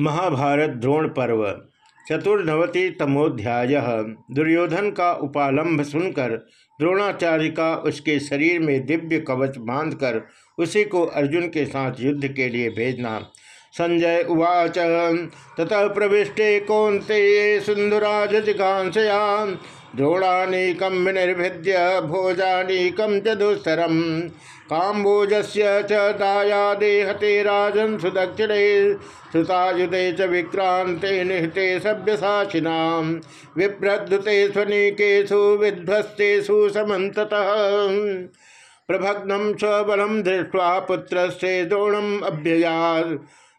महाभारत द्रोण पर्व चतुर्नवति तमोध्याय। दुर्योधन का उपालंभ सुनकर, द्रोणाचार्य का उसके शरीर में दिव्य कवच बांधकर, उसी को अर्जुन के साथ युद्ध के लिए भेजना। संजय उवाच, ततः प्रविष्टे कौनते सिंधुराज द्रोणानीकम विनिर्भिद्य भोजानीकम च दुस्तरम काम्बोजस्य च दायादे हते राजन सुदक्षिणे श्रुतायुते च विक्रांते निहते सभ्यसाचिनां विप्रद्युते स्वनीकेषु विध्वस्तेषु प्रभग्नं स्वबलं दृष्ट्वा पुत्रस्य द्रोणम् अभ्ययात्।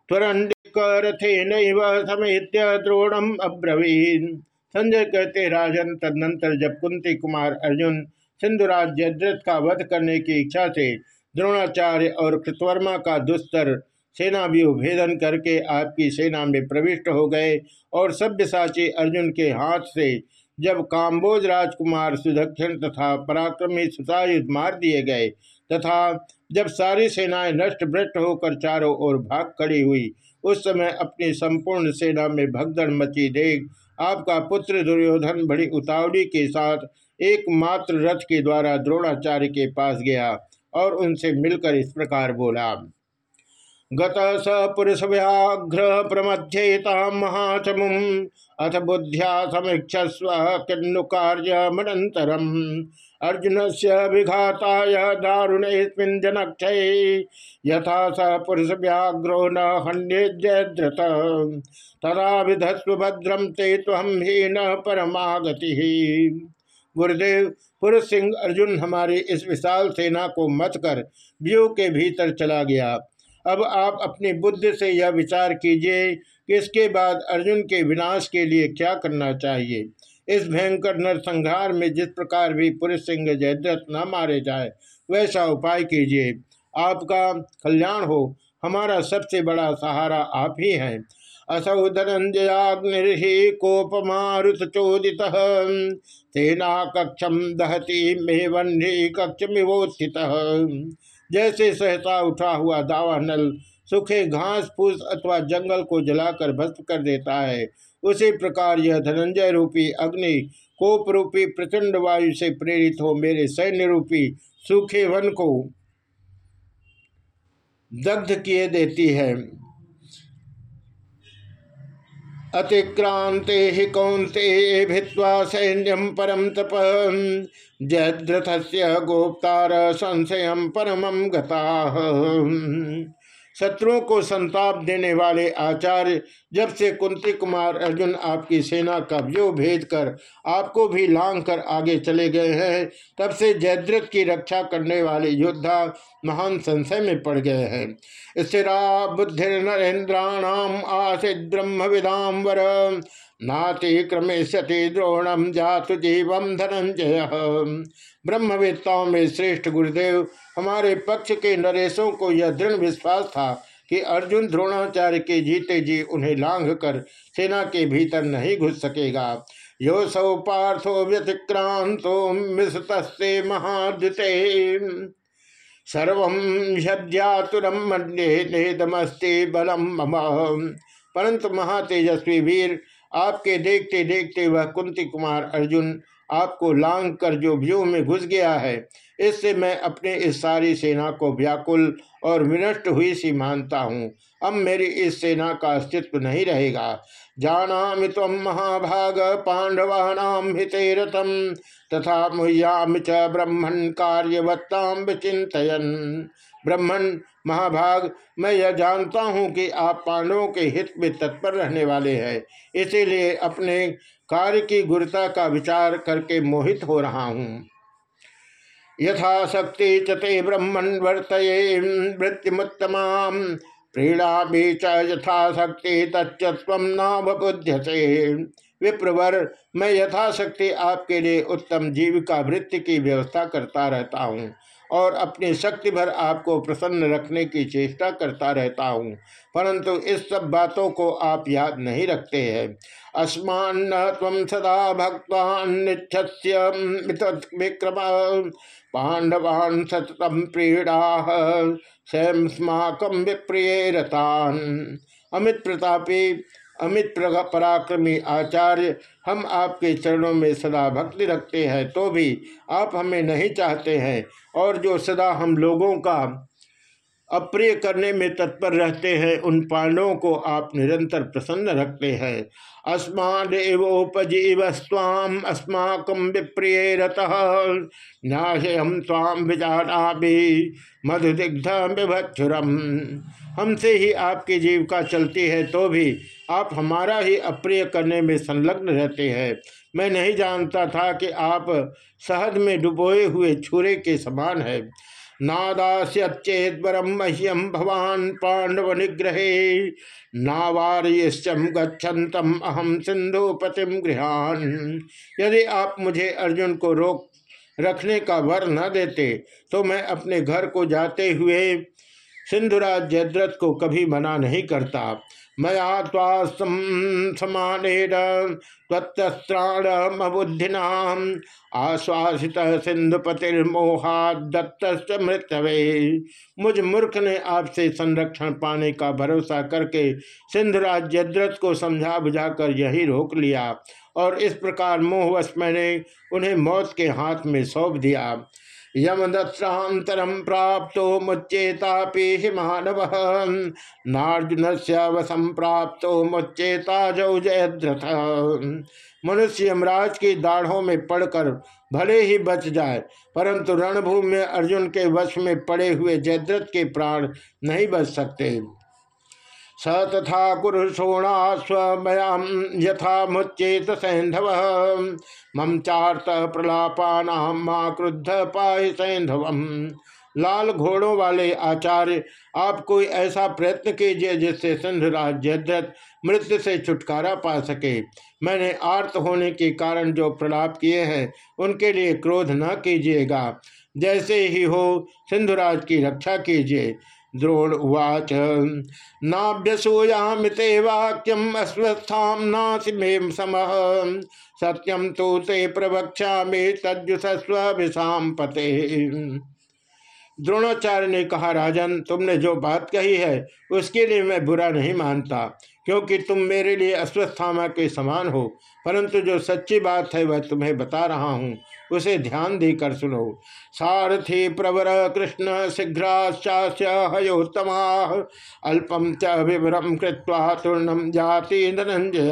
त्वरण्यरथेनैव समेत्य द्रोणम् अब्रवीन्। संजय कहते, राजन, तदनंतर जब कुंती कुमार अर्जुन सिंधुराज जयद्रथ का वध करने की इच्छा से द्रोणाचार्य और कृतवर्मा का दुस्तर सेना व्यूह भेदन करके आपकी सेना में प्रविष्ट हो गए और सभ्यसाची अर्जुन के हाथ से जब काम्बोज राजकुमार सुदक्षिण तथा पराक्रमी सुतायुध मार दिए गए तथा जब सारी सेनाएँ नष्ट भ्रष्ट होकर चारों ओर भाग खड़ी हुई, उस समय अपनी संपूर्ण सेना में भगदड़ मची देख आपका पुत्र दुर्योधन बड़ी उतावली के साथ एकमात्र रथ के द्वारा द्रोणाचार्य के पास गया और उनसे मिलकर इस प्रकार बोला, गत स पुरुष व्याघ्र प्रमध्यता महाचमु अथ बुद्ध्या समीक्षस्व किन्नु कार्य मनंतरम अर्जुन से विघाताय दारुणेस्मिन् जनक्षय यथा स पुरुष व्याघ्रो न हन्येद्रत तदा विधस्व भद्रम ते तम ही न परमागति। गुरुदेव, पुरुष सिंह अर्जुन हमारी इस विशाल सेना को मत कर व्यू के भीतर चला गया। अब आप अपनी बुद्धि से यह विचार कीजिए कि इसके बाद अर्जुन के विनाश के लिए क्या करना चाहिए। इस भयंकर नरसंहार में जिस प्रकार भी पुरुष सिंह जयद्रथ न मारे जाए, वैसा उपाय कीजिए। आपका कल्याण हो। हमारा सबसे बड़ा सहारा आप ही हैं। असौ धनंजयाग्निर्हि कोपमारुत चोदित। सेना कक्षम दहती मेवन्ही कक्षमिवोत्थित। जैसे सहता उठा हुआ दावा नल सूखे घास फूस अथवा जंगल को जलाकर भस्म कर देता है उसी प्रकार यह धनंजय रूपी अग्नि कोप रूपी प्रचंड वायु से प्रेरित हो मेरे सैन्य रूपी सूखे वन को दग्ध किए देती है। अतिक्रांते हि कौंते भित्वा सैन्यम परम तप। जयद्रथ से गोप्तार संशय परम गता। शत्रुओं को संताप देने वाले आचार्य, जब से कुंती कुमार अर्जुन आपकी सेना का व्यूह भेद कर आपको भी लांग कर आगे चले गए हैं, तब से जयद्रथ की रक्षा करने वाले योद्धा महान संशय में पड़ गए हैं। स्थिरा बुद्धि नरेन्द्राणाम आसिद ब्रह्म विदाम वर नाति क्रमेशति द्रोणम जातु जीवम धनंजय ब्रह्मवेत्ताओं में श्रेष्ठ गुरुदेव, हमारे पक्ष के नरेशों को यह दृढ़ विश्वास था कि अर्जुन द्रोणाचार्य के जीते जी उन्हें लांघ कर सेना के भीतर नहीं घुस सकेगा। यो सौ पार्थो व्यतिक्रांतो मिसतस्ते महाद्युते। सर्व नेदमस्ते बलम परंतु महातेजस्वी वीर, आपके देखते देखते वह कुंती कुमार अर्जुन आपको लांग कर जो व्यू में घुस गया है, इससे मैं अपने इस सारी सेना को व्याकुल और विनष्ट हुई सी मानता हूँ। अब मेरी इस सेना का अस्तित्व नहीं रहेगा। जाना तम महाभाग पांडवानाम हितेरतम तथा मुह्याम च ब्रह्मण कार्यवत्ताम चिंतन ब्रह्मण महाभाग, मैं यह जानता हूँ कि आप पांडवों के हित में तत्पर रहने वाले हैं, इसीलिए अपने कार्य की गुरुता का विचार करके मोहित हो रहा हूँ। यथाशक्ति चते ब्रह्मण वर्त वृत्तिमुत्तमा प्रीड़ा भी यथाशक्ति तत्व नावबुध्यसे विप्रवर, मैं यथाशक्ति आपके लिए उत्तम जीविका वृत्ति की व्यवस्था करता रहता हूँ। और अपनी शक्ति भर आपको प्रसन्न रखने की चेष्टा करता रहता हूँ। परंतु इस सब बातों को आप याद नहीं रखते हैं। अस्मान तम सदा भक्वान विक्रम। पांडवान सततम प्रीड़ा स्वयं विप्रिय रतान अमित प्रतापी, अमित पराक्रमी आचार्य हम आपके चरणों में सदा भक्ति रखते हैं तो भी आप हमें नहीं चाहते हैं। और जो सदा हम लोगों का अप्रिय करने में तत्पर रहते हैं, उन पांडवों को आप निरंतर प्रसन्न रखते हैं। अस्मादेवोपजीव स्वाम, अस्माक विप्रिय रतः न्यायम स्वाम विचारा भी मधुदिग्ध विभक्षुरम। हमसे ही आपकी जीविका चलती है तो भी आप हमारा ही अप्रिय करने में संलग्न रहते हैं। मैं नहीं जानता था कि आप शहद में डुबोए हुए छुरे के समान है। नादास्येद वरम मह्यम भवान पांडव निग्रहे नावार्यम गच्छन्तम अहम सिंधुपतिम गृहान। यदि आप मुझे अर्जुन को रोक रखने का वर न देते तो मैं अपने घर को जाते हुए सिंधुराज जयद्रथ को कभी मना नहीं करता। दत्त मुझ मूर्ख ने आपसे संरक्षण पाने का भरोसा करके सिंधुराज जद्रथ को समझा बुझाकर यही रोक लिया और इस प्रकार मोहवश मैंने उन्हें मौत के हाथ में सौंप दिया। यमदत्रांतरम प्राप्त मुच्चेता मानव। नार्जुन से वसम प्राप्त मुच्चेता जौ जयद्रथ। मनुष्य यमराज की दाढ़ों में पड़कर भले ही बच जाए, परंतु रणभूमि में अर्जुन के वश में पड़े हुए जयद्रथ के प्राण नहीं बच सकते। स तथा स्वमयाम यथा मुच्चेत सैंधव मम चार्त प्रलापानाम माँ क्रुद्ध पाय सैंधव लाल घोड़ों वाले आचार्य, आप कोई ऐसा प्रयत्न कीजिए जिससे सिंधराज जयद्रथ मृत्यु से छुटकारा पा सके। मैंने आर्त होने के कारण जो प्रलाप किए हैं, उनके लिए क्रोध न कीजिएगा। जैसे ही हो सिंधुराज की रक्षा कीजिए। द्रोण उवाच नाभ्यसूयामिते वाक्यम अस्वस्थाम नासि मे सत्यम तो ते प्रवक्षा में तजुषस्विषाम पते। द्रोणाचार्य ने कहा, राजन, तुमने जो बात कही है, उसके लिए मैं बुरा नहीं मानता, क्योंकि तुम मेरे लिए अस्वस्थामा के समान हो, परंतु जो सच्ची बात है, वह तुम्हें बता रहा हूँ। उसे ध्यान देकर सुनो। सारथी प्रवर कृष्ण शीघ्राश्चास्य हयोत्तमा। अल्पम च विवरम कृत्वा जाति धनंजय।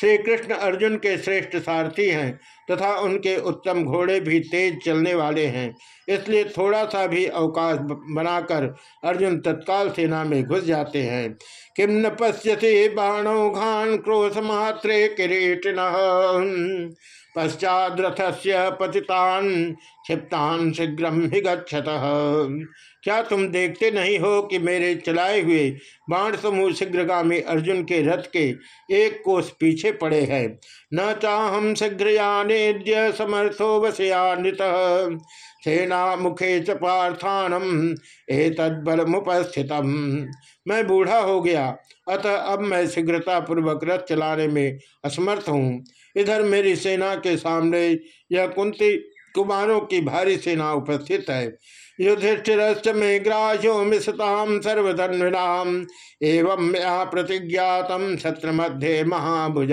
श्री कृष्ण अर्जुन के श्रेष्ठ सारथी हैं तथा उनके उत्तम घोड़े भी तेज चलने वाले हैं। इसलिए थोड़ा सा भी अवकाश बनाकर अर्जुन तत्काल सेना में घुस जाते हैं। किम न पश्यति बाणो घान क्रोध मात्रे किरीटिन। पश्चात से पतितान क्षिप्तान शीघ्र ही गच्छत। क्या तुम देखते नहीं हो कि मेरे चलाए हुए बाण समूह शीघ्रगामी अर्जुन के रथ के एक कोस पीछे पड़े हैं? न चाहम शीघ्र समर्थो वसयान्वित सेना मुखे च पार्थानम ए तदबल मुपस्थितम मैं बूढ़ा हो गया, अतः अब मैं शीघ्रता पूर्वक रथ चलाने में असमर्थ हूँ। इधर मेरी सेना के सामने यह कुंती कुमारों की भारी सेना उपस्थित है। युधिष्ठिर में ग्राह्यो मिशताम सर्वधन्विनाम एवं प्रतिज्ञातम छत्र मध्य महाभुज।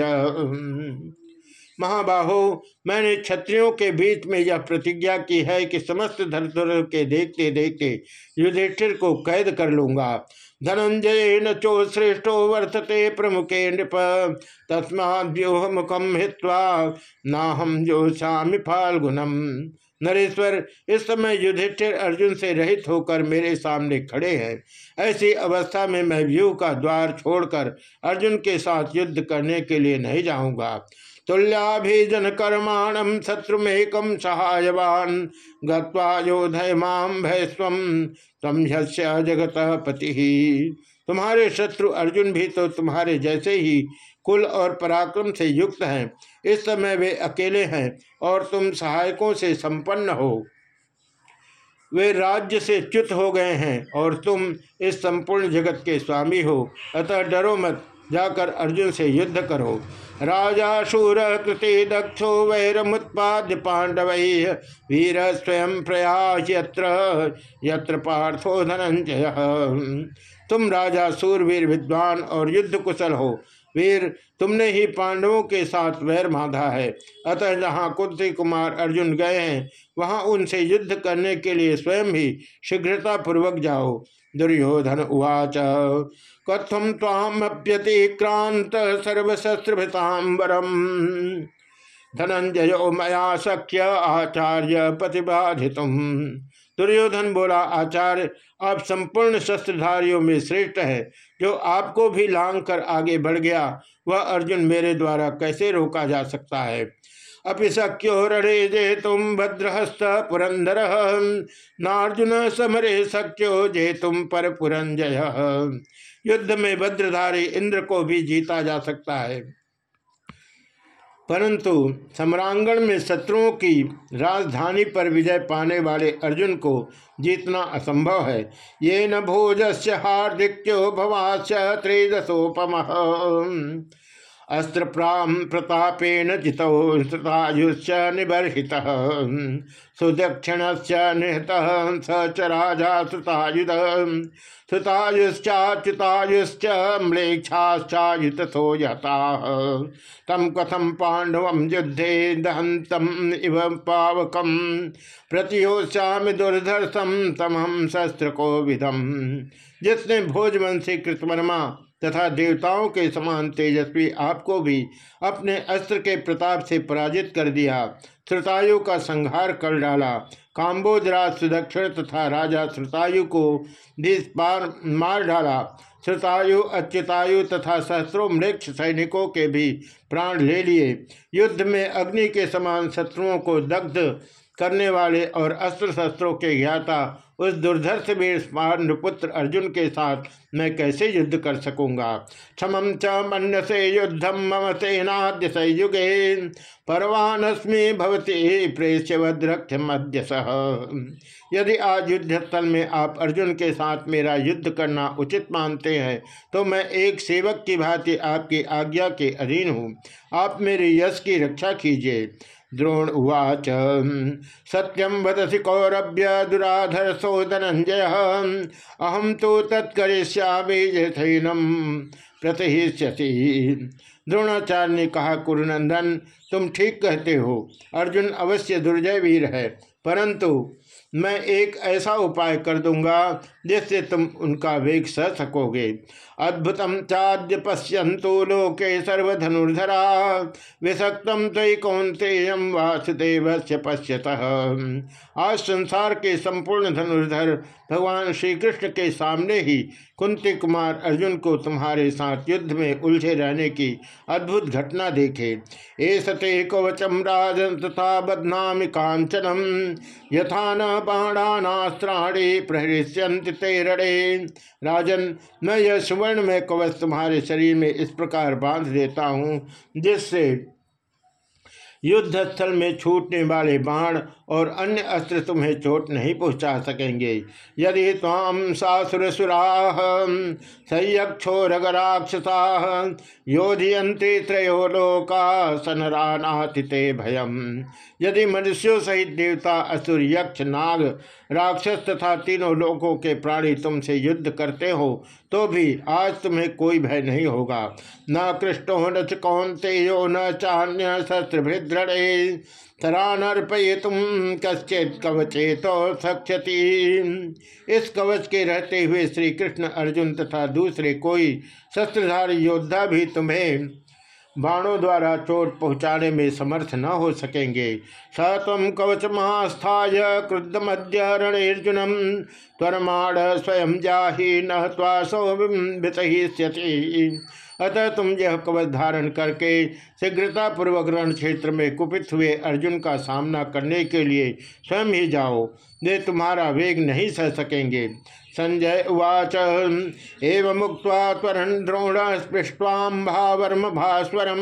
महाबाहो, मैंने क्षत्रियों के बीच में यह प्रतिज्ञा की है कि समस्त धरधर के देखते देखते युधिष्ठिर को कैद कर लूँगा। धनंजय न चो श्रेष्ठो वर्तते प्रमुखे नृप। तस्माद्योह मुखम हित्वा ना हम जो श्यामी फाल्गुनम। नरेश्वर, इस समय युधिष्ठिर अर्जुन से रहित होकर मेरे सामने खड़े हैं। ऐसी अवस्था में मैं व्यू का द्वार छोड़कर अर्जुन के साथ युद्ध करने के लिए नहीं जाऊँगा। तुल्याभिजन कर्माणम शत्रुमेकम सहायवान गोधय माम भयस्व तम जगत पति। तुम्हारे शत्रु अर्जुन भी तो तुम्हारे जैसे ही कुल और पराक्रम से युक्त हैं। इस समय वे अकेले हैं और तुम सहायकों से संपन्न हो। वे राज्य से च्युत हो गए हैं और तुम इस संपूर्ण जगत के स्वामी हो। अतः डरो मत। जाकर अर्जुन से युद्ध करो। राजा शूर कृति दक्षो वैरमुत्पाद्य पांडव, वीर स्वयं प्रयास यत्र यत्र पार्थो धनंजय। तुम राजा सूरवीर विद्वान और युद्ध कुशल हो। वीर, तुमने ही पांडवों के साथ वैर बांधा है। अतः जहाँ कुंती कुमार अर्जुन गए हैं, वहाँ उनसे युद्ध करने के लिए स्वयं ही शीघ्रता पूर्वक जाओ। दुर्योधन उवाच कथम ताम्यतिक्रांत सर्वशस्त्रभृतांबरम धनंजय मया शक्य आचार्य प्रतिबाधित दुर्योधन बोला, आचार्य, आप संपूर्ण शस्त्रधारियों में श्रेष्ठ है। जो आपको भी लांग कर आगे बढ़ गया, वह अर्जुन मेरे द्वारा कैसे रोका जा सकता है? अपि शक्यो रे जे तुम भद्रहस्त पुरंदर। नार्जुन समरे शक्यो जे तुम पर पुरंजय। युद्ध में भद्रधारी इंद्र को भी जीता जा सकता है। परंतु सम्रांगण में शत्रुओं की राजधानी पर विजय पाने वाले अर्जुन को जीतना असंभव है। ये न भोज से हार्दिक्यो भवाच त्रेदशोपम अस्त्र प्रतापेन जितो श्रुतायुश्च निबर्हित। सुदक्षिण से निहत स च राजा श्रुतायुध श्रुतायुश्चाच्युतायुश्च म्लेच्छाश्चायुतथो यता। तम कथम पांडव युद्धे दहंतम इव पावकम। दुर्धर्षम तमहम शस्त्र को विधम जिसने भोजवंशी कृतवर्मा तथा देवताओं के समान तेजस्वी आपको भी अपने अस्त्र के प्रताप से पराजित कर दिया। श्रुतायु का संहार कर डाला। काम्बोजराज सुदक्षिण तथा राजा श्रुतायु को भी पार मार डाला। श्रुतायु, अच्युतायु तथा सहस्रों मृक्ष सैनिकों के भी प्राण ले लिए। युद्ध में अग्नि के समान शत्रुओं को दग्ध करने वाले और अस्त्र शस्त्रों के ज्ञाता उस दुर्धर्ष वीर पुत्र अर्जुन के साथ मैं कैसे युद्ध कर सकूँगा? क्षम च मन से युद्धम मम सेनाद्य संयुगे परवानस्मी भवती प्रेष्यवद्रक्ष मध्य सह यदि आज युद्ध स्थल में आप अर्जुन के साथ मेरा युद्ध करना उचित मानते हैं तो मैं एक सेवक की भांति आपकी आज्ञा के अधीन हूँ। आप मेरे यश की रक्षा कीजिए। द्रोण उवाच सत्यम वदसी कौरभ्य दुराधर सो धनंजय अहम तो तत्करिष्यामि यथैनम प्रतिष्यति द्रोणाचार्य ने कहा, कुरुनंदन, तुम ठीक कहते हो। अर्जुन अवश्य दुर्जय वीर है, परंतु मैं एक ऐसा उपाय कर दूँगा जिससे तुम उनका वेग सह सकोगे। अद्भुतम चाद्य पश्यंतो लोके सर्वधनुर्धरा। विषक्तम तय कौंतेयम वासुदेव से पश्यत। आज संसार के संपूर्ण धनुर्धर भगवान श्री कृष्ण के सामने ही कुंती कुमार अर्जुन को तुम्हारे साथ युद्ध में उलझे रहने की अद्भुत घटना देखे। ए सते कवचम राजन तथा बदनाम कांचनम यथा न बाणानास्त्राणी प्रहृष्यंत तेरड़े राजन, मैं यह सुवर्ण में कवच तुम्हारे शरीर में इस प्रकार बाँध देता हूँ, जिससे युद्ध स्थल में छूटने वाले बाण और अन्य अस्त्र तुम्हें चोट नहीं पहुँचा सकेंगे। यदि ताम सासुरसुरा संयक्षोरगराक्षसा योधयंत्री त्रयो लोका सनरानाथिते भयम। यदि मनुष्यों सहित देवता, असुर, यक्ष, नाग, राक्षस तथा तीनों लोकों के प्राणी तुमसे युद्ध करते हो तो भी आज तुम्हें कोई भय नहीं होगा। न कृष्णो न कौनते यो न चान्य शस्त्र भृद्रणे तरानर्पये तुम कश्चित कवचे तो सक्षति। इस कवच के रहते हुए श्री कृष्ण अर्जुन तथा दूसरे कोई शस्त्रधारी योद्धा भी तुम्हें बाणों द्वारा चोट पहुँचाने में समर्थ न हो सकेंगे। स तम कवच महास्थाय क्रुद्धमद्य रणेर्जुनम त्वरमाण स्वयं जाहि न त्वासो अतः तुम यह कवच धारण करके शीघ्रता पूर्वक रण क्षेत्र में कुपित हुए अर्जुन का सामना करने के लिए स्वयं ही जाओ, वे तुम्हारा वेग नहीं सह सकेंगे। संजय उवाच, एवं मुक्त त्वरण द्रोण स्पृष्टाम्भावर्म भास्वरम।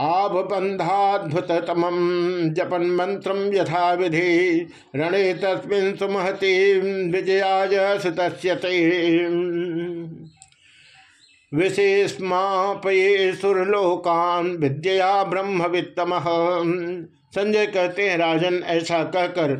आभबंधाद्भुततम जपन मंत्र यथा विधि रणे तस्मिन् सुमहति विजयाय विशेषमापये सुरलोकान विद्या ब्रह्म वित्तम संजय कहते हैं, राजन, ऐसा कहकर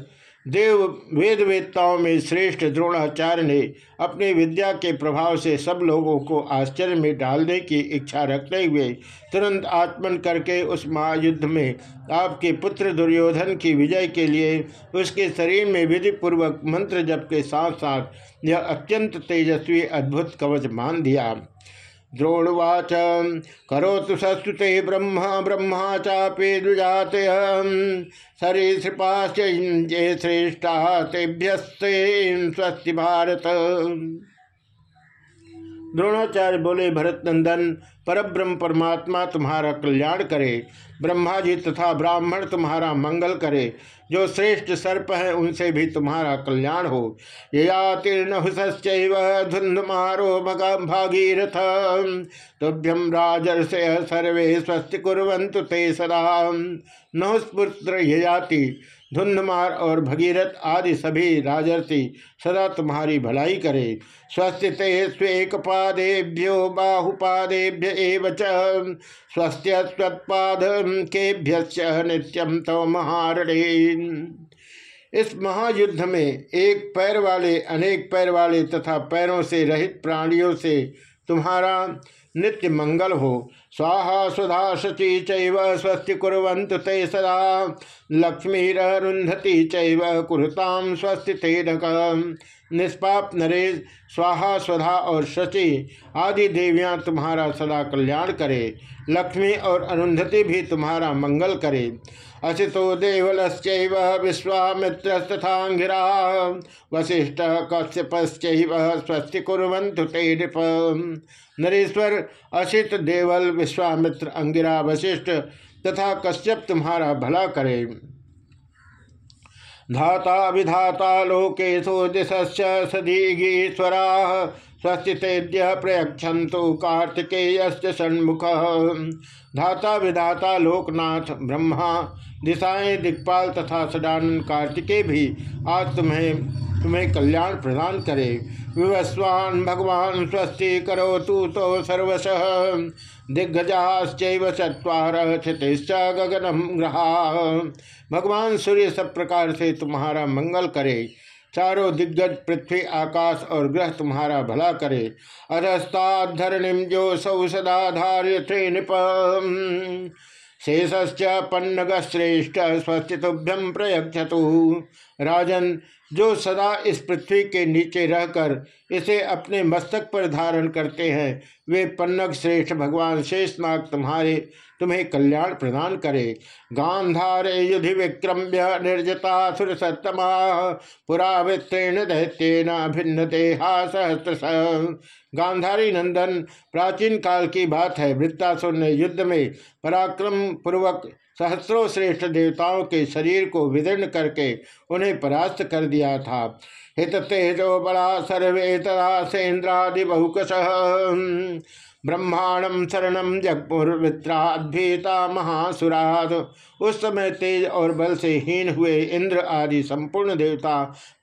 देव वेद वेदताओं में श्रेष्ठ द्रोणाचार्य ने अपनी विद्या के प्रभाव से सब लोगों को आश्चर्य में डालने की इच्छा रखते हुए तुरंत आत्मन करके उस महायुद्ध में आपके पुत्र दुर्योधन की विजय के लिए उसके शरीर में विधि पूर्वक मंत्र जप के साथ साथ यह अत्यंत तेजस्वी, अद्भुत कवच मान दिया। द्रोणवाच। करोतु सस्तुते ब्रह्म ब्रह्मा चापे दुजात सरीसृपाश्च श्रेष्ठा तेभ्यस्ते स्वस्ति भारत। द्रोणाचार्य बोले भरत नंदन परब्रह्म परमात्मा तुम्हारा कल्याण करे, ब्रह्मा जी तथा ब्राह्मण तुम्हारा मंगल करे जो श्रेष्ठ सर्प है, उनसे भी तुम्हारा कल्याण हो। यतीर्ण धुंधमारो भागीरथ। तुभ्यम राजर्षय सर्वे स्वस्ति कुरंतु ते सदा। नहुस्पुत्र ययाति। धुंधमार और भगीरथ आदि सभी राजर्षि सदा तुम्हारी भलाई करे। ते स्वेक पादेभ्यो बाहुपादेभ्य एव स्वस्त्यत्पाद केभ्य नित्यम तो महारणे। इस महायुद्ध में एक पैर वाले अनेक पैर वाले तथा पैरों से रहित प्राणियों से तुम्हारा नित्य मंगल हो। स्वाहा सुधा शची चैव स्वस्ति कुरंत ते सदा। लक्ष्मीरुंधति चैव कुरुताम स्वस्ति ते निष्पाप नरेश, स्वाहा स्वधा और शचि आदि देवियाँ तुम्हारा सदा कल्याण करे। लक्ष्मी और अरुंधति भी तुम्हारा मंगल करे। असितो देवलश्च विश्वामित्रस्तथांगिरा वशिष्ठ कश्यपश्च स्वस्ति कुरंतु ते नृप। नरेश्वर असित देवल, विश्वामित्र, अंगिरा वशिष्ठ तथा कश्यप तुम्हारा भला करे। धाता विधाता लोकेशो दिशश्च सदीगीश्वरा। स्वस्तितेद्य प्रयक्षंतु कार्तिकेय षण्मुख। धाता विधाता लोकनाथ ब्रह्मा, दिशाएँ दिक्पाल तथा सदानंद कार्तिकेय भी आज तुम्हें तुम्हें कल्याण प्रदान करे। विवस्वान भगवान स्वस्ति करो तू तो सर्वश। दिग्गजाश्चैव चत्वार क्षितिश्च गगनम ग्रहा। भगवान सूर्य सब प्रकार से तुम्हारा मंगल करे। चारों दिग्गज पृथ्वी, आकाश और ग्रह तुम्हारा भला करे। अधस्ताधरणिम जो सौ सदा धार्य नृप शेषश्च पन्नग श्रेष्ठ स्वस्तिभ्यम प्रयक्षतु राजन, जो सदा इस पृथ्वी के नीचे रहकर इसे अपने मस्तक पर धारण करते हैं, वे पन्नग श्रेष्ठ भगवान शेषनाग तुम्हारे तुम्हें कल्याण प्रदान करे। गांधारे युधि विक्रम्य निर्जता सुर सतमा पुरा वित्तीर्ण दैत्येन भिन्न देहा सहस्त्र गांधारी नंदन, प्राचीन काल की बात है। वृत्तासुर ने युद्ध में पराक्रम पूर्वक सहस्रों श्रेष्ठ देवताओं के शरीर को विदीर्ण करके उन्हें परास्त कर दिया था। हित तेजो बड़ा सर्वे तदा सेन्द्रादि बहुकश। ब्रह्मांडम शरणम जगपुरवित्राद्भीता महासुराध उस समय तेज और बल से हीन हुए इंद्र आदि संपूर्ण देवता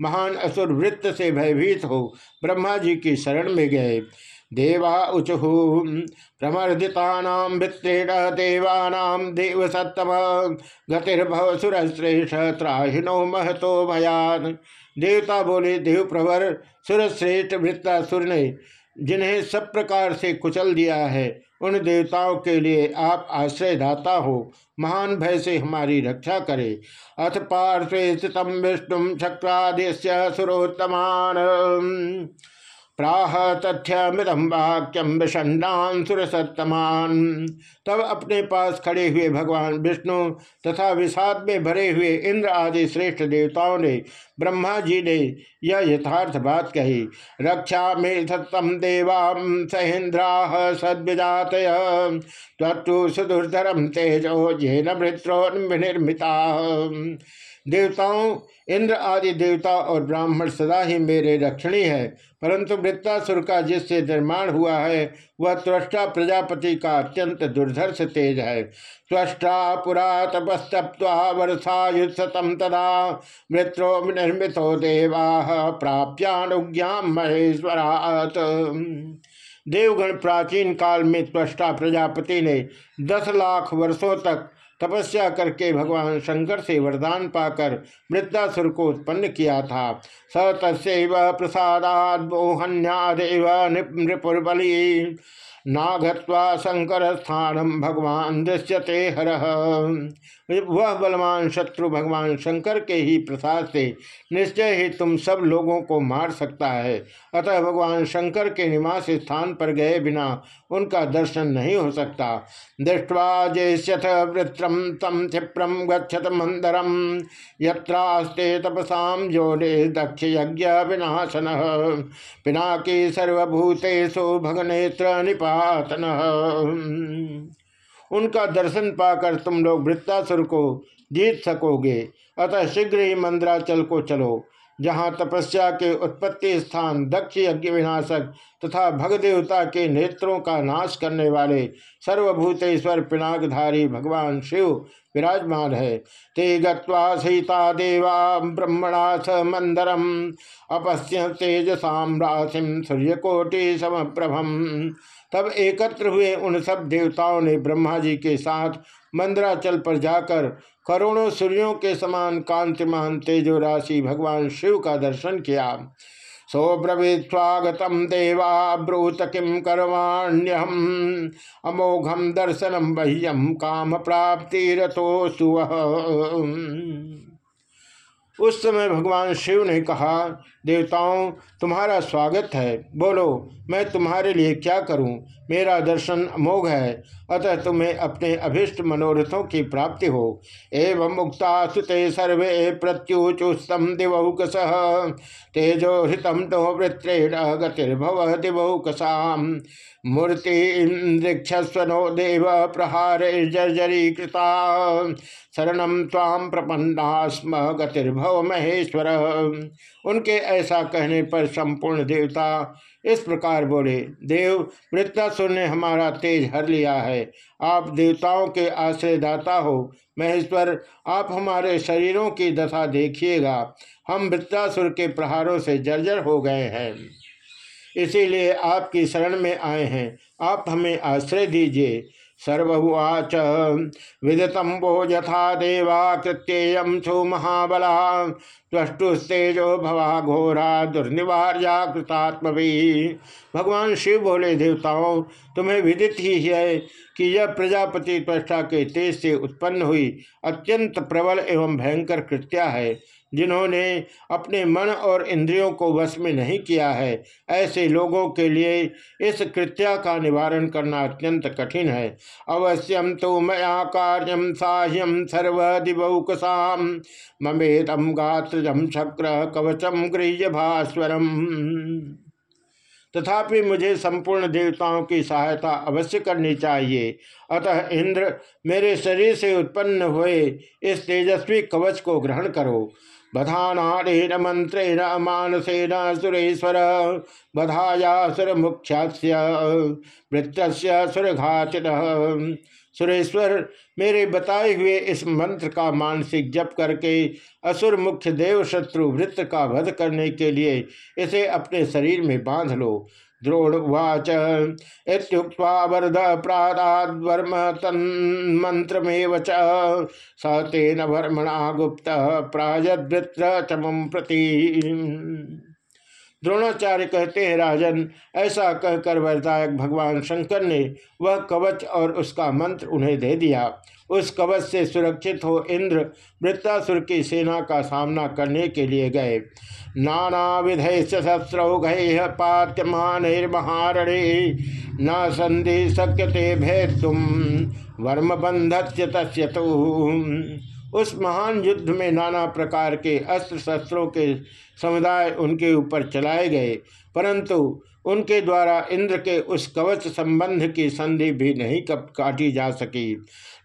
महान असुर वृत्त से भयभीत हो ब्रह्मा जी की शरण में गए। देवा उचु प्रमर्दिता भित्रेण देवानां देव सत्तम गतिर्भव सुरश्रेष्ठ त्राहिनो महतो भयान देवता बोले, देव प्रवर, सुरश्रेष्ठ वृत्तासुर ने जिन्हें सब प्रकार से कुचल दिया है, उन देवताओं के लिए आप आश्रयदाता हो। महान भय से हमारी रक्षा करे। अथ पार्श्वे स्थित विष्णु चक्रादेश्य सुरोत्तमान। प्राह तथ्यमृतम वाक्यम विषण्णान सुरसत्तमान। तब अपने पास खड़े हुए भगवान विष्णु तथा विषाद में भरे हुए इंद्र आदि श्रेष्ठ देवताओं ने, ब्रह्मा जी ने यह यथार्थ बात कही, रक्षा में सत्तम देवा सहेन्द्रा सद्विजात तत्व सुदुर्धरम तेजो ये निर्मिता देवताओं, इंद्र आदि देवता और ब्राह्मण सदा ही मेरे रक्षणी है, परंतु वृत्तासुर का जिससे निर्माण हुआ है, वह त्वष्टा प्रजापति का अत्यंत दुर्धर्ष तेज है। त्वष्टा पुरा तपस्तप्वा वर्षायुतम तदा मृत्रो निर्मितो देवा प्राप्यानुज्ञा महेश्वरात। देवगण प्राचीन काल में त्वष्टा प्रजापति ने दस लाख वर्षों तक तपस्या करके भगवान शंकर से वरदान पाकर मृदासुर को उत्पन्न किया था। स तस्व प्रसादाद मोहन्यादेव नृपुर नागत्वा शंकर स्थानम भगवान दृश्यते हर। वह बलवान शत्रु भगवान शंकर के ही प्रसाद से निश्चय ही तुम सब लोगों को मार सकता है। अतः भगवान शंकर के निवास स्थान पर गए बिना उनका दर्शन नहीं हो सकता। दृष्टवा जयस्यथ वृत्रम तम क्षिप्रम गच्छत मंदरम यत्रास्ते तपसा जोड़े दक्ष यज्ञ विनाशन पिनाकी सर्वभूतेषु भगनेत्र निपातन। उनका दर्शन पाकर तुम लोग वृत्तासुर को जीत सकोगे। अतः शीघ्र ही मंद्राचल को चलो। जहाँ तपस्या के उत्पत्ति स्थान, दक्ष यज्ञ विनाशक तथा भगदेवता के नेत्रों का नाश करने वाले सर्वभूतेश्वर पिनाकधारी भगवान शिव विराजमान है। ते गत्वा सीता देवा ब्रह्मणा स मंदरम अपश्य तेजसा राशिम सूर्यकोटि समप्रभम तब एकत्र हुए उन सब देवताओं ने ब्रह्मा जी के साथ मंदराचल पर जाकर करोड़ों सूर्यों के समान कांतिमान तेजो राशि भगवान शिव का दर्शन किया। सोब्रवीत स्वागतम देवा, ब्रूत किम करवाण्यम अमोघम दर्शनम बह्यम काम प्राप्ति रथो सुव उस समय भगवान शिव ने कहा, देवताओं, तुम्हारा स्वागत है। बोलो, मैं तुम्हारे लिए क्या करूँ? मेरा दर्शन अमोघ है। अतः तुम्हें अपने अभिष्ट मनोरथों की प्राप्ति हो। एवं मुक्ता सुते सर्वे प्रत्युचुस्तम दिवौकस। तेजो हृतम तो वृत्रेण गतिर्भव दिवौकसा मूर्तिक्षस्वनो देव प्रहार जर्जरी कृता शरण ताम प्रपन्ना स्म गतिर्भव महेश्वर उनके ऐसा कहने पर संपूर्ण देवता इस प्रकार बोले, देव वृत्तासुर ने हमारा तेज हर लिया है। आप देवताओं के आश्रयदाता हो। महेश्वर, आप हमारे शरीरों की दशा देखिएगा। हम वृत्तासुर के प्रहारों से जर्जर हो गए हैं। इसीलिए आपकी शरण में आए हैं। आप हमें आश्रय दीजिए। सर्वुवाच विदतम वो यथा देवा कृत्येयम छो महाबला। त्वष्टुस्तेजो भवा घोरा दुर्निवार्या कृतात्म भगवान शिव बोले, देवताओं, तुम्हें विदित ही है कि यह प्रजापति त्वष्टा के तेज से उत्पन्न हुई अत्यंत प्रबल एवं भयंकर कृत्या है। जिन्होंने अपने मन और इंद्रियों को वश में नहीं किया है, ऐसे लोगों के लिए इस कृत्या का निवारण करना अत्यंत कठिन है। अवश्यम तो मया कार्यम साह्यम सर्वदिवौकसाम ममेतम गात्रजम शक्र कवचम गृह्य भास्वरम तथापि मुझे संपूर्ण देवताओं की सहायता अवश्य करनी चाहिए। अतः इंद्र, मेरे शरीर से उत्पन्न हुए इस तेजस्वी कवच को ग्रहण करो। बधानाड़ेन मंत्रेण मानसेन सुरेश्वर बधायासुर मुख्या वृत्त सुरघाचिन। सुरेश्वर, मेरे बताए हुए इस मंत्र का मानसिक जप करके असुर मुख्य देव शत्रु वृत्त का वध करने के लिए इसे अपने शरीर में बाँध लो। द्रोणवाच। इत्युक्त्वा वरद प्रादाद्वर्म तन्मंत्रमेव च। स तेन वर्मणा गुप्त प्रायद्वृत्र चमम प्रति। द्रोणाचार्य कहते हैं, राजन, ऐसा कहकर वरदायक भगवान शंकर ने वह कवच और उसका मंत्र उन्हें दे दिया। उस कवच से सुरक्षित हो इंद्र वृत्तासुर की सेना का सामना करने के लिए गए। नाना विधय शस्त्रौघ पात्यमानर्महारणे। न संधि शक्यते भेदुम वर्म बंधस्य तस्य उस महान युद्ध में नाना प्रकार के अस्त्र शस्त्रों के समुदाय उनके ऊपर चलाए गए, परंतु उनके द्वारा इंद्र के उस कवच संबंध की संधि भी नहीं कप काटी जा सकी।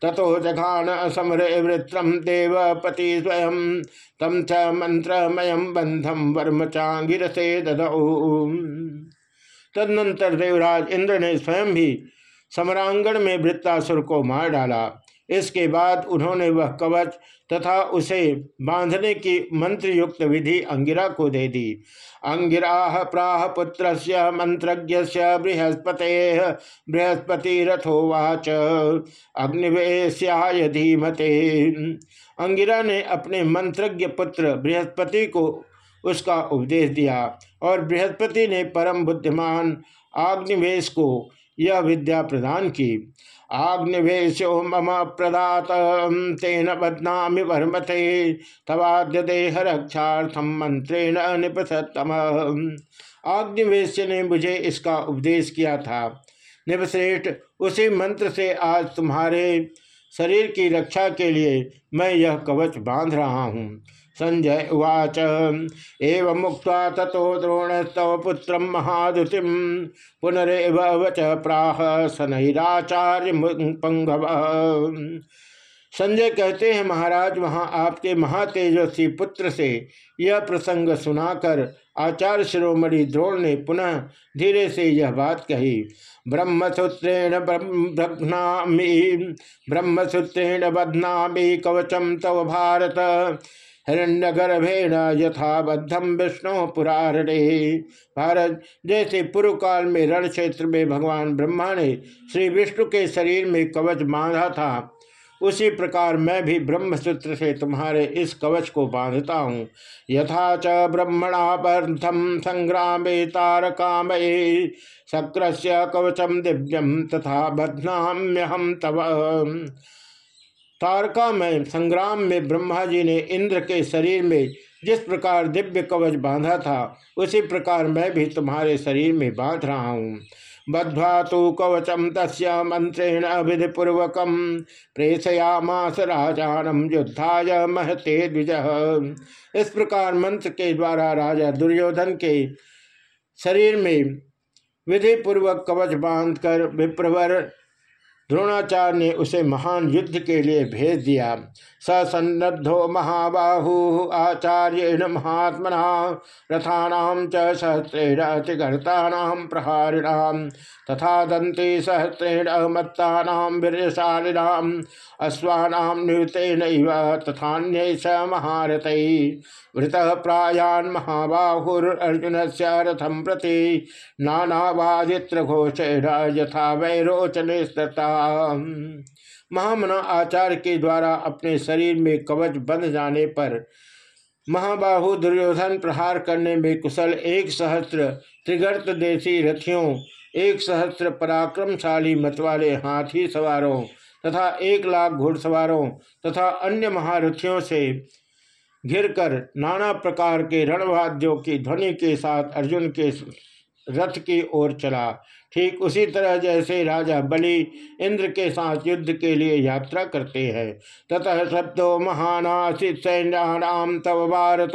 तथो जघान असमर वृत्रम देवपति स्वयं तम च मंत्रमयम बंधम वर्म चांगिर से तदनंतर देवराज इंद्र ने स्वयं भी समरांगण में वृत्तासुर को मार डाला। इसके बाद उन्होंने वह कवच तथा उसे बांधने की मंत्र युक्त विधि अंगिरा को दे दी। अंगिरा प्राह पुत्र मंत्रज्ञ बृहस्पते बृहस्पति रथोवाच अग्निवेश्याय धीमते। अंगिरा ने अपने मंत्रज्ञ पुत्र बृहस्पति को उसका उपदेश दिया और बृहस्पति ने परम बुद्धिमान आग्निवेश को यह विद्या प्रदान की। आग्निवेशो मम प्रदात तेन बदनामि वर्मते तवाद्य देह रक्षार्थम मंत्रेण निपसतम आग्निवेश ने मुझे इसका उपदेश किया था। निपश्रेष्ठ उसी मंत्र से आज तुम्हारे शरीर की रक्षा के लिए मैं यह कवच बाँध रहा हूँ। संजय उवाच। एवं मुक्त तथो द्रोणस्तव पुत्र महादुति पुनरव वच प्राह सनहिराचार्य पंगव। संजय कहते हैं, महाराज, वहाँ आपके महातेजस्वी पुत्र से यह प्रसंग सुनाकर आचार्य शिरोमणि द्रोण ने पुनः धीरे से यह बात कही। ब्रह्मसूत्रेण ब्रह्मी ब्रह्मसूत्रेण बध्नामी कवचम तव भारत। हिरण्यगर्भेण यथाबद्धम विष्णु पुरारणे। भारत जैसे पूर्व काल में रण क्षेत्र में भगवान ब्रह्मा ने श्री विष्णु के शरीर में कवच बांधा था। उसी प्रकार मैं भी ब्रह्मसूत्र से तुम्हारे इस कवच को बांधता हूँ। यथा च ब्रह्मणापर्थम संग्राम तारकामये शक्र कवचम दिव्यम तथा बध्नाम्यहम तव। तारका में संग्राम में ब्रह्मा जी ने इंद्र के शरीर में जिस प्रकार दिव्य कवच बांधा था, उसी प्रकार मैं भी तुम्हारे शरीर में बाँध रहा हूँ। बद्वा तो कवचम तस् मंत्रेण विधिपूर्वक प्रेषयामास राजानम युद्धाय महते द्विज। इस प्रकार मंत्र के द्वारा राजा दुर्योधन के शरीर में विधि पूर्वक कवच बांधकर विप्रवर द्रोणाचार्य ने उसे महान युद्ध के लिए भेज दिया। स सन्नद्धो महाबाहु आचार्य महात्मना रथानाम च सहस्रेण अतिगर्तानाम प्रहारिणाम तथा दंते सहस्रेण मत्तानाम वीरशालिनाम अश्वानाम निवतेन तथान्य स महारथ। वृत प्रायान महाबाहुर्जुन से रथम प्रति नानावादित्र घोषेण यथा वैरोचने महामना आचार्य के द्वारा अपने शरीर में कवच बंध जाने पर महाबाहु दुर्योधन प्रहार करने में कुशल एक सहस्त्र त्रिगर्त देशी रथियों, एक सहस्त्र पराक्रमशाली मतवाले हाथी सवारों तथा एक लाख घुड़सवारों तथा अन्य महारथियों से घिरकर नाना प्रकार के रणवाद्यों की ध्वनि के साथ अर्जुन के रथ की ओर चला। ठीक उसी तरह जैसे राजा बलि इंद्र के साथ युद्ध के लिए यात्रा करते हैं। ततः शब्दो महानाशित सैन्याम तव भारत।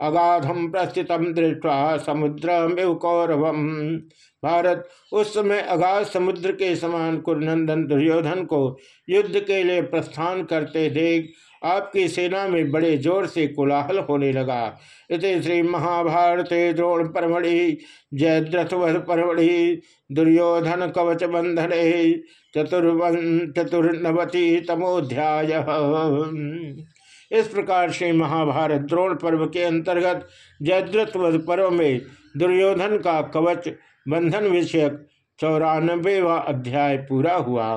अगाधम प्रस्थितम दृष्टवा समुद्र कौरवम भारत उस समय अगाध समुद्र के समान कुरनंदन दुर्योधन को युद्ध के लिए प्रस्थान करते देख आपकी सेना में बड़े ज़ोर से कोलाहल होने लगा। इस श्री महाभारत द्रोण परमढ़ि जयद्रथवध परमढ़ि, दुर्योधन कवच बंधन चतुर्वन चतुर्नवति तमोध्याय इस प्रकार से महाभारत द्रोण पर्व के अंतर्गत जयद्रथवध पर्व में दुर्योधन का कवच बंधन विषयक चौरानबेवा अध्याय पूरा हुआ।